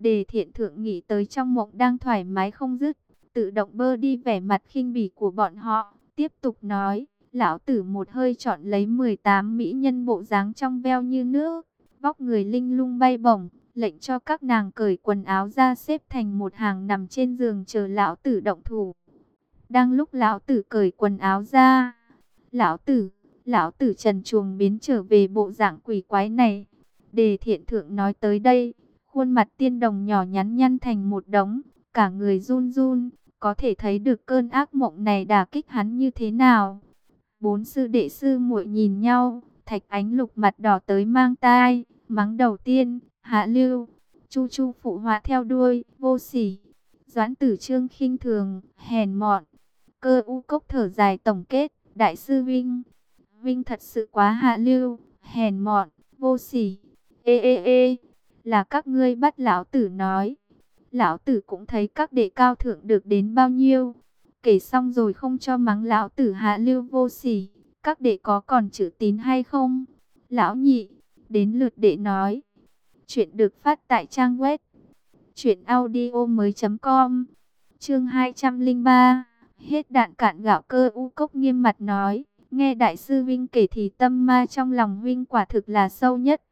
Đề thiện thượng nghĩ tới trong mộng đang thoải mái không dứt, tự động bơ đi vẻ mặt khinh bỉ của bọn họ, tiếp tục nói, lão tử một hơi chọn lấy 18 mỹ nhân bộ dáng trong veo như nước, vóc người linh lung bay bổng, lệnh cho các nàng cởi quần áo ra xếp thành một hàng nằm trên giường chờ lão tử động thủ. Đang lúc lão tử cởi quần áo ra, lão tử lão tử trần chuồng biến trở về bộ dạng quỷ quái này. Đề thiện thượng nói tới đây, khuôn mặt tiên đồng nhỏ nhắn nhăn thành một đống, cả người run run, có thể thấy được cơn ác mộng này đả kích hắn như thế nào. Bốn sư đệ sư muội nhìn nhau, thạch ánh lục mặt đỏ tới mang tai, mắng đầu tiên, hạ lưu, chu chu phụ họa theo đuôi, vô sỉ, doãn tử trương khinh thường, hèn mọn, cơ u cốc thở dài tổng kết, đại sư Vinh. Vinh thật sự quá hạ lưu, hèn mọn, vô sỉ. Ê ê ê, là các ngươi bắt lão tử nói. Lão tử cũng thấy các đệ cao thượng được đến bao nhiêu. Kể xong rồi không cho mắng lão tử hạ lưu vô sỉ. Các đệ có còn chữ tín hay không? Lão nhị, đến lượt đệ nói. Chuyện được phát tại trang web. Chuyện audio mới.com Chương 203 Hết đạn cạn gạo cơ u cốc nghiêm mặt nói. Nghe Đại sư Vinh kể thì tâm ma trong lòng Vinh quả thực là sâu nhất.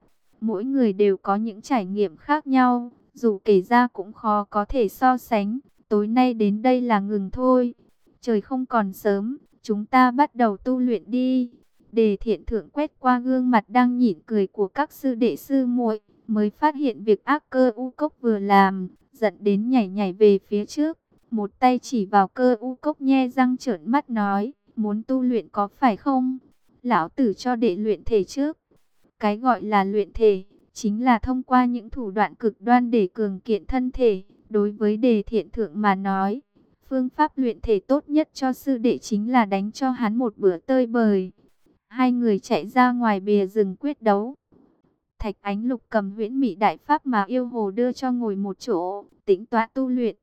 Mỗi người đều có những trải nghiệm khác nhau, dù kể ra cũng khó có thể so sánh. Tối nay đến đây là ngừng thôi. Trời không còn sớm, chúng ta bắt đầu tu luyện đi. Đề thiện thượng quét qua gương mặt đang nhịn cười của các sư đệ sư muội mới phát hiện việc ác cơ u cốc vừa làm, giận đến nhảy nhảy về phía trước. Một tay chỉ vào cơ u cốc nhe răng trợn mắt nói, muốn tu luyện có phải không? Lão tử cho đệ luyện thể trước. Cái gọi là luyện thể, chính là thông qua những thủ đoạn cực đoan để cường kiện thân thể. Đối với đề thiện thượng mà nói, phương pháp luyện thể tốt nhất cho sư đệ chính là đánh cho hắn một bữa tơi bời. Hai người chạy ra ngoài bìa rừng quyết đấu. Thạch Ánh Lục cầm huyễn mỹ đại pháp mà yêu hồ đưa cho ngồi một chỗ, tĩnh tọa tu luyện.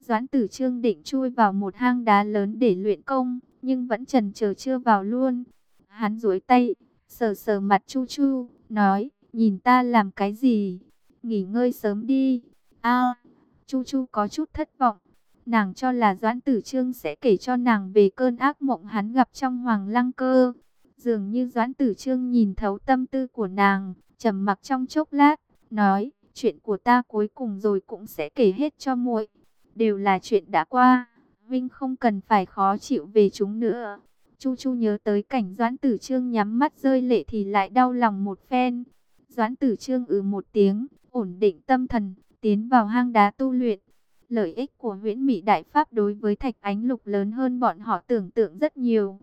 Doãn Tử Trương định chui vào một hang đá lớn để luyện công, nhưng vẫn trần chờ chưa vào luôn. Hắn duỗi tay, sờ sờ mặt Chu Chu, nói, nhìn ta làm cái gì? Nghỉ ngơi sớm đi. A, Chu Chu có chút thất vọng. Nàng cho là Doãn Tử Trương sẽ kể cho nàng về cơn ác mộng hắn gặp trong Hoàng Lăng Cơ. Dường như Doãn Tử Trương nhìn thấu tâm tư của nàng, trầm mặc trong chốc lát, nói, chuyện của ta cuối cùng rồi cũng sẽ kể hết cho muội. Đều là chuyện đã qua. Vinh không cần phải khó chịu về chúng nữa. Chu Chu nhớ tới cảnh Doãn Tử Trương nhắm mắt rơi lệ thì lại đau lòng một phen. Doãn Tử Trương ừ một tiếng, ổn định tâm thần, tiến vào hang đá tu luyện. Lợi ích của huyễn Mỹ Đại Pháp đối với Thạch Ánh Lục lớn hơn bọn họ tưởng tượng rất nhiều.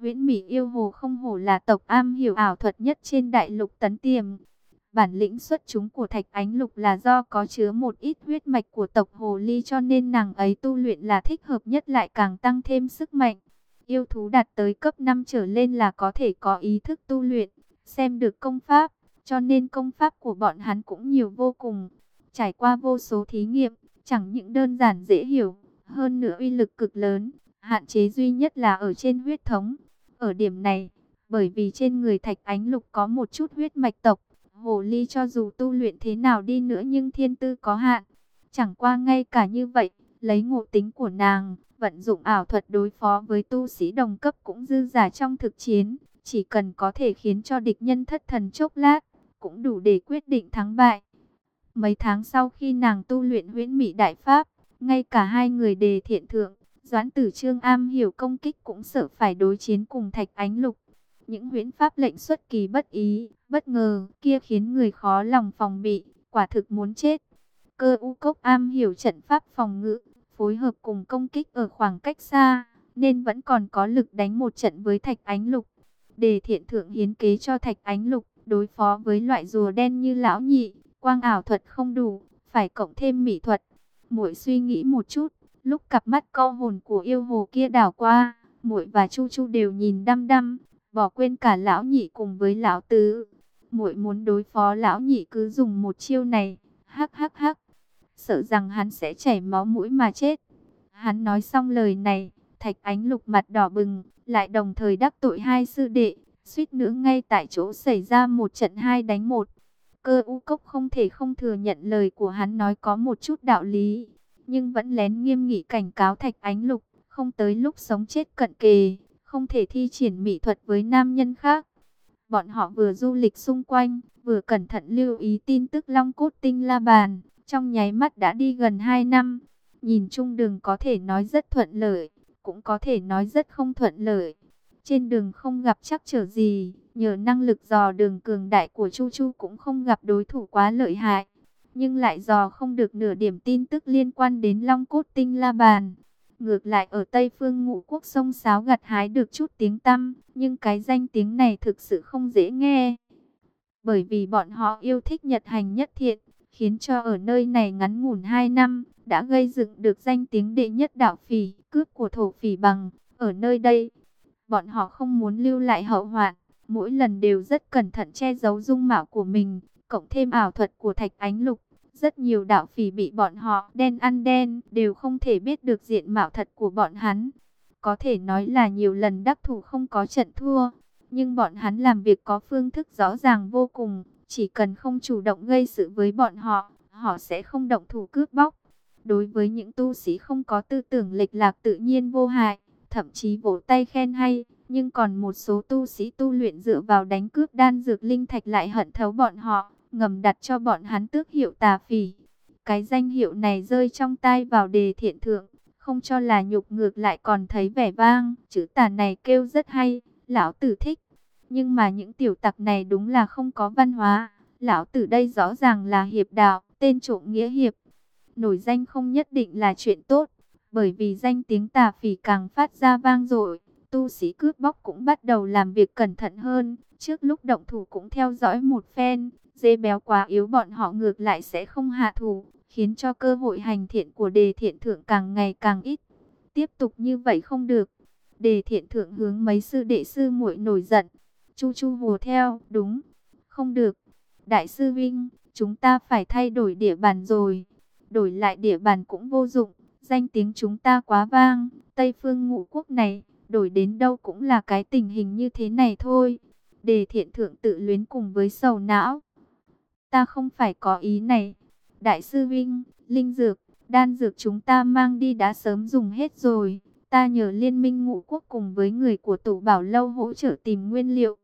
Huyễn Mỹ yêu hồ không hồ là tộc am hiểu ảo thuật nhất trên đại lục tấn tiềm. Bản lĩnh xuất chúng của Thạch Ánh Lục là do có chứa một ít huyết mạch của tộc Hồ Ly cho nên nàng ấy tu luyện là thích hợp nhất lại càng tăng thêm sức mạnh. Yêu thú đạt tới cấp 5 trở lên là có thể có ý thức tu luyện, xem được công pháp, cho nên công pháp của bọn hắn cũng nhiều vô cùng. Trải qua vô số thí nghiệm, chẳng những đơn giản dễ hiểu, hơn nữa uy lực cực lớn, hạn chế duy nhất là ở trên huyết thống. Ở điểm này, bởi vì trên người Thạch Ánh Lục có một chút huyết mạch tộc, Hồ Ly cho dù tu luyện thế nào đi nữa nhưng thiên tư có hạn. Chẳng qua ngay cả như vậy, lấy ngộ tính của nàng, vận dụng ảo thuật đối phó với tu sĩ đồng cấp cũng dư giả trong thực chiến. Chỉ cần có thể khiến cho địch nhân thất thần chốc lát, cũng đủ để quyết định thắng bại. Mấy tháng sau khi nàng tu luyện huyễn mỹ đại pháp, ngay cả hai người đề thiện thượng, Doãn tử trương am hiểu công kích cũng sợ phải đối chiến cùng thạch ánh lục. Những huyễn pháp lệnh xuất kỳ bất ý, bất ngờ, kia khiến người khó lòng phòng bị, quả thực muốn chết. Cơ u cốc am hiểu trận pháp phòng ngự, phối hợp cùng công kích ở khoảng cách xa, nên vẫn còn có lực đánh một trận với thạch ánh lục. Đề thiện thượng hiến kế cho thạch ánh lục, đối phó với loại rùa đen như lão nhị, quang ảo thuật không đủ, phải cộng thêm mỹ thuật. muội suy nghĩ một chút, lúc cặp mắt câu hồn của yêu hồ kia đảo qua, muội và chu chu đều nhìn đăm đăm, bỏ quên cả lão nhị cùng với lão tứ. Muội muốn đối phó lão nhị cứ dùng một chiêu này, hắc hắc hắc, sợ rằng hắn sẽ chảy máu mũi mà chết. Hắn nói xong lời này, thạch ánh lục mặt đỏ bừng, lại đồng thời đắc tội hai sư đệ, suýt nữa ngay tại chỗ xảy ra một trận hai đánh một. Cơ u cốc không thể không thừa nhận lời của hắn nói có một chút đạo lý, nhưng vẫn lén nghiêm nghị cảnh cáo thạch ánh lục, không tới lúc sống chết cận kề, không thể thi triển mỹ thuật với nam nhân khác. Bọn họ vừa du lịch xung quanh, vừa cẩn thận lưu ý tin tức Long Cốt Tinh La Bàn, trong nháy mắt đã đi gần 2 năm. Nhìn chung đường có thể nói rất thuận lợi, cũng có thể nói rất không thuận lợi. Trên đường không gặp chắc trở gì, nhờ năng lực dò đường cường đại của Chu Chu cũng không gặp đối thủ quá lợi hại. Nhưng lại dò không được nửa điểm tin tức liên quan đến Long Cốt Tinh La Bàn. Ngược lại ở Tây Phương Ngũ Quốc sông Sáo gặt hái được chút tiếng tăm, nhưng cái danh tiếng này thực sự không dễ nghe. Bởi vì bọn họ yêu thích nhật hành nhất thiện, khiến cho ở nơi này ngắn ngủn 2 năm, đã gây dựng được danh tiếng đệ nhất đạo phỉ, cướp của thổ phỉ bằng. Ở nơi đây, bọn họ không muốn lưu lại hậu hoạn, mỗi lần đều rất cẩn thận che giấu dung mạo của mình, cộng thêm ảo thuật của thạch ánh lục. Rất nhiều đạo phỉ bị bọn họ đen ăn đen, đều không thể biết được diện mạo thật của bọn hắn. Có thể nói là nhiều lần đắc thủ không có trận thua, nhưng bọn hắn làm việc có phương thức rõ ràng vô cùng, chỉ cần không chủ động gây sự với bọn họ, họ sẽ không động thủ cướp bóc. Đối với những tu sĩ không có tư tưởng lệch lạc tự nhiên vô hại, thậm chí vỗ tay khen hay, nhưng còn một số tu sĩ tu luyện dựa vào đánh cướp đan dược linh thạch lại hận thấu bọn họ, ngầm đặt cho bọn hắn tước hiệu tà phỉ. Cái danh hiệu này rơi trong tay vào đề thiện thượng, không cho là nhục ngược lại còn thấy vẻ vang, chữ tà này kêu rất hay, lão tử thích. Nhưng mà những tiểu tặc này đúng là không có văn hóa. Lão tử đây rõ ràng là hiệp đạo, tên trộm nghĩa hiệp. Nổi danh không nhất định là chuyện tốt, bởi vì danh tiếng tà phỉ càng phát ra vang dội. Tu sĩ cướp bóc cũng bắt đầu làm việc cẩn thận hơn, trước lúc động thủ cũng theo dõi một phen, dê béo quá yếu bọn họ ngược lại sẽ không hạ thủ, khiến cho cơ hội hành thiện của đề thiện thượng càng ngày càng ít. Tiếp tục như vậy không được. Đề thiện thượng hướng mấy sư đệ sư muội nổi giận, Chu Chu hùa theo, đúng, không được. Đại sư Vinh, chúng ta phải thay đổi địa bàn rồi. Đổi lại địa bàn cũng vô dụng, danh tiếng chúng ta quá vang. Tây phương ngũ quốc này, đổi đến đâu cũng là cái tình hình như thế này thôi. Đề thiện thượng tự luyến cùng với sầu não. Ta không phải có ý này. Đại sư Vinh, linh dược, đan dược chúng ta mang đi đã sớm dùng hết rồi. Ta nhờ liên minh ngũ quốc cùng với người của tổ bảo lâu hỗ trợ tìm nguyên liệu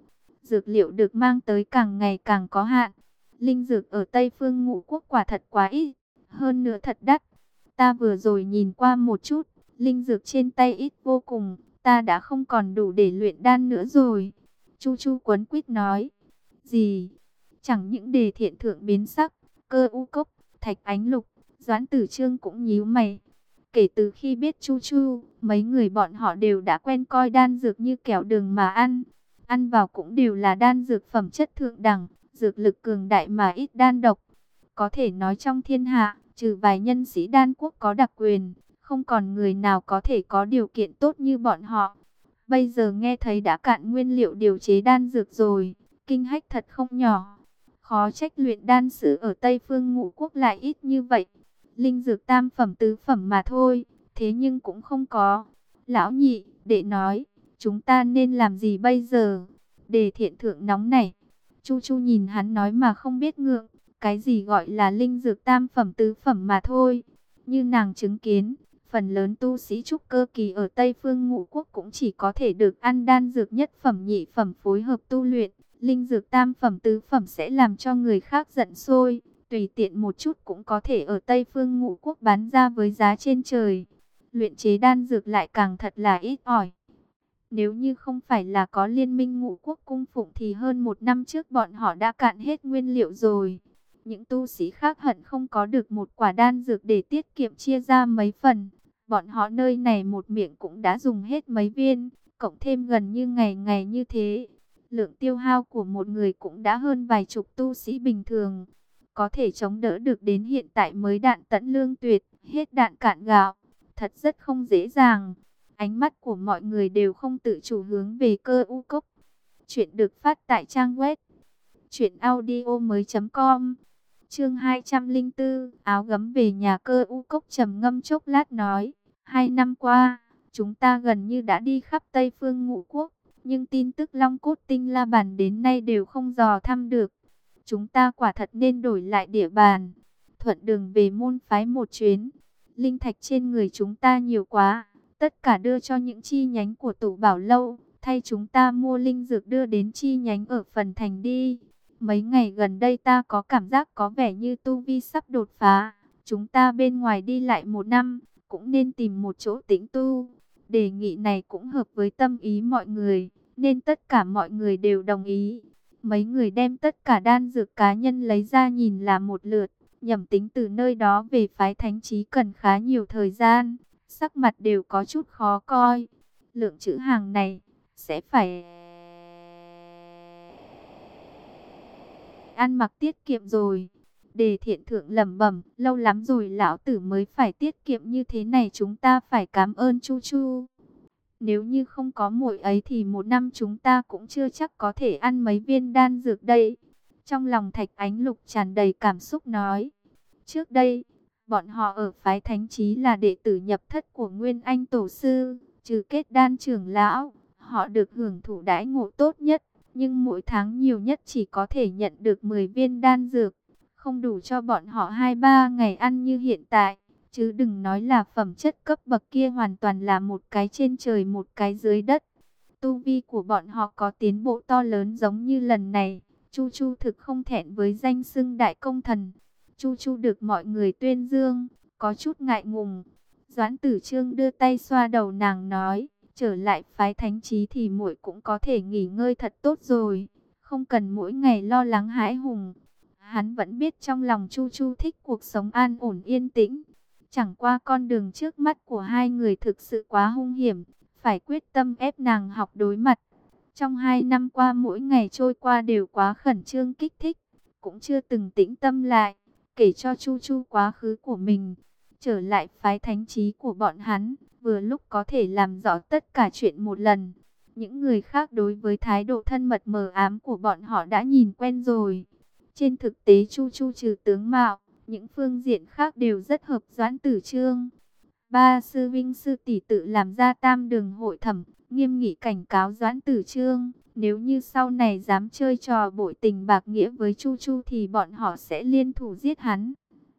dược liệu được mang tới càng ngày càng có hạn. Linh dược ở Tây Phương ngũ quốc quả thật quá ít, hơn nữa thật đắt. Ta vừa rồi nhìn qua một chút, linh dược trên tay ít vô cùng, ta đã không còn đủ để luyện đan nữa rồi. Chu Chu quấn quýt nói, gì? Chẳng những đề thiện thượng biến sắc, cơ u cốc, thạch ánh lục, doãn tử trương cũng nhíu mày. Kể từ khi biết Chu Chu, mấy người bọn họ đều đã quen coi đan dược như kẹo đường mà ăn. Ăn vào cũng đều là đan dược phẩm chất thượng đẳng, dược lực cường đại mà ít đan độc. Có thể nói trong thiên hạ, trừ vài nhân sĩ đan quốc có đặc quyền, không còn người nào có thể có điều kiện tốt như bọn họ. Bây giờ nghe thấy đã cạn nguyên liệu điều chế đan dược rồi, kinh hách thật không nhỏ. Khó trách luyện đan sử ở Tây Phương ngũ quốc lại ít như vậy. Linh dược tam phẩm tứ phẩm mà thôi, thế nhưng cũng không có. Lão nhị, đệ nói, chúng ta nên làm gì bây giờ? Đề thiện thượng nóng này. Chu Chu nhìn hắn nói mà không biết ngượng, cái gì gọi là linh dược tam phẩm tứ phẩm mà thôi. Như nàng chứng kiến, phần lớn tu sĩ trúc cơ kỳ ở Tây Phương Ngũ Quốc cũng chỉ có thể được ăn đan dược nhất phẩm nhị phẩm phối hợp tu luyện. Linh dược tam phẩm tứ phẩm sẽ làm cho người khác giận sôi, tùy tiện một chút cũng có thể ở Tây Phương Ngũ Quốc bán ra với giá trên trời. Luyện chế đan dược lại càng thật là ít ỏi. Nếu như không phải là có liên minh ngũ quốc cung phụng thì hơn một năm trước bọn họ đã cạn hết nguyên liệu rồi. Những tu sĩ khác hận không có được một quả đan dược để tiết kiệm chia ra mấy phần. Bọn họ nơi này một miệng cũng đã dùng hết mấy viên, cộng thêm gần như ngày ngày như thế. Lượng tiêu hao của một người cũng đã hơn vài chục tu sĩ bình thường. Có thể chống đỡ được đến hiện tại mới đạn tận lương tuyệt, hết đạn cạn gạo. Thật rất không dễ dàng. Ánh mắt của mọi người đều không tự chủ hướng về cơ u cốc. Chuyện được phát tại trang web chuyện audio mới.com Chương 204, áo gấm về nhà cơ u cốc trầm ngâm chốc lát nói, hai năm qua, chúng ta gần như đã đi khắp Tây Phương ngũ quốc, nhưng tin tức Long Cốt Tinh La Bàn đến nay đều không dò thăm được. Chúng ta quả thật nên đổi lại địa bàn, thuận đường về môn phái một chuyến. Linh thạch trên người chúng ta nhiều quá, tất cả đưa cho những chi nhánh của tủ bảo lâu, thay chúng ta mua linh dược đưa đến chi nhánh ở phần thành đi. Mấy ngày gần đây ta có cảm giác có vẻ như tu vi sắp đột phá. Chúng ta bên ngoài đi lại một năm, cũng nên tìm một chỗ tĩnh tu. Đề nghị này cũng hợp với tâm ý mọi người, nên tất cả mọi người đều đồng ý. Mấy người đem tất cả đan dược cá nhân lấy ra nhìn là một lượt, nhầm tính từ nơi đó về phái thánh trí cần khá nhiều thời gian, sắc mặt đều có chút khó coi. Lượng chữ hàng này sẽ phải ăn mặc tiết kiệm rồi. Đề thiện thượng lẩm bẩm, lâu lắm rồi lão tử mới phải tiết kiệm như thế này chúng ta phải cảm ơn Chu Chu. Nếu như không có muội ấy thì một năm chúng ta cũng chưa chắc có thể ăn mấy viên đan dược đây. Trong lòng thạch ánh lục tràn đầy cảm xúc nói. Trước đây, bọn họ ở phái thánh trí là đệ tử nhập thất của Nguyên Anh Tổ Sư, trừ kết đan trưởng lão, họ được hưởng thụ đãi ngộ tốt nhất nhưng mỗi tháng nhiều nhất chỉ có thể nhận được 10 viên đan dược, không đủ cho bọn họ 2-3 ngày ăn như hiện tại, chứ đừng nói là phẩm chất cấp bậc kia hoàn toàn là một cái trên trời một cái dưới đất. Tu vi của bọn họ có tiến bộ to lớn giống như lần này, Chu Chu thực không thẹn với danh xưng đại công thần. Chu Chu được mọi người tuyên dương, có chút ngại ngùng. Doãn Tử Trương đưa tay xoa đầu nàng nói, Trở lại phái thánh trí thì muội cũng có thể nghỉ ngơi thật tốt rồi, không cần mỗi ngày lo lắng hãi hùng. Hắn vẫn biết trong lòng Chu Chu thích cuộc sống an ổn yên tĩnh. Chẳng qua con đường trước mắt của hai người thực sự quá hung hiểm, phải quyết tâm ép nàng học đối mặt. Trong hai năm qua mỗi ngày trôi qua đều quá khẩn trương kích thích, cũng chưa từng tĩnh tâm lại, kể cho Chu Chu quá khứ của mình. Trở lại phái thánh trí của bọn hắn, vừa lúc có thể làm rõ tất cả chuyện một lần. Những người khác đối với thái độ thân mật mờ ám của bọn họ đã nhìn quen rồi. Trên thực tế Chu Chu trừ tướng mạo, những phương diện khác đều rất hợp doãn tử trương. Ba sư vinh sư tỷ tự làm ra tam đường hội thẩm, nghiêm nghị cảnh cáo doãn tử trương. Nếu như sau này dám chơi trò bội tình bạc nghĩa với Chu Chu thì bọn họ sẽ liên thủ giết hắn.